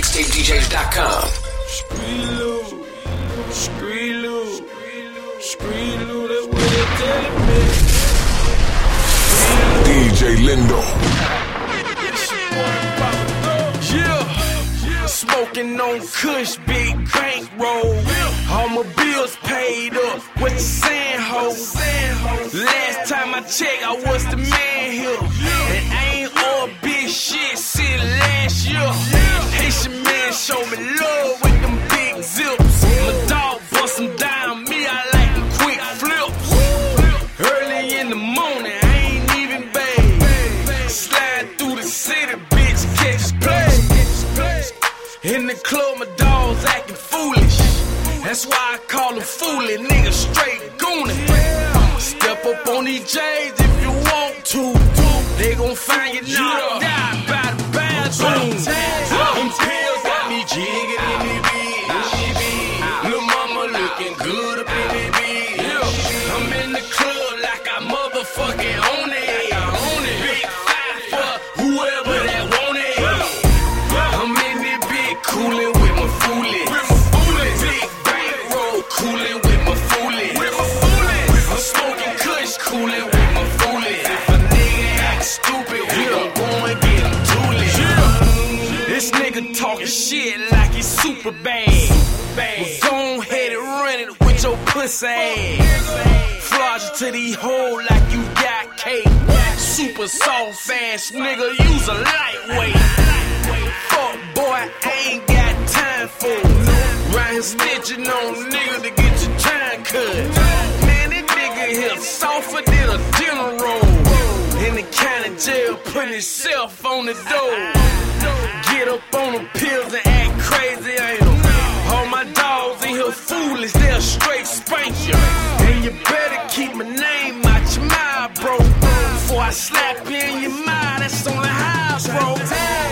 mixtapedjs.com. Street Loot, Screeloo, Street Loot, that's what they telling me. DJ Lindo. Yeah, smoking on Kush, big bankroll. All my bills paid up. What you saying, ho? Last time I checked, I was the man here. Morning, I ain't even bathed. Slide through the city, bitch, catch play. In the club, my dogs acting foolish. That's why I call them fooly, nigga, straight goonin'. Step up on these J's if you want to. They gon' find you knocked out by the bathroom. Them pills got me jigging in the bitch. Lil' mama looking good up in the bitch. Shit like he's super bad. Well, go ahead and run it with your pussy ass. To the hole like you got cake. Super soft ass nigga, use a lightweight. Jail, putting himself on the door. Get up on the pills and act crazy, ain't em? All my dogs in here foolish, they'll straight spank you. And you better keep my name out your mouth, bro. Before I slap you in your mouth, that's on the house, bro.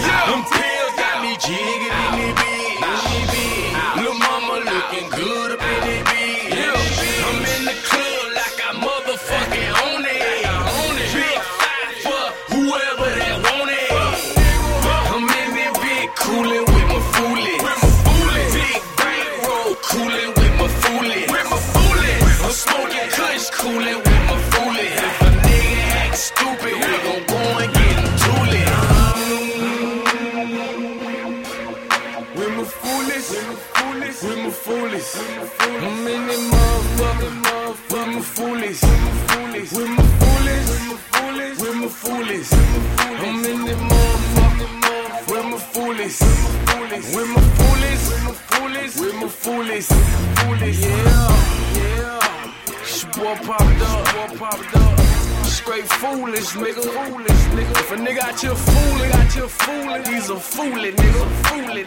I'm in this motherfucker, motherfucker, with my foolish, with my foolish, with my foolish, with my foolish. I'm in this motherfucker, motherfucker, with my foolish, with my foolish, with my foolish, foolish. Yeah, yeah. Boy popped up, boy popped up. Straight foolish, nigga. Foolish, nigga. If a nigga out here fooling, out here fooling, he's a fooling, nigga. Fooling,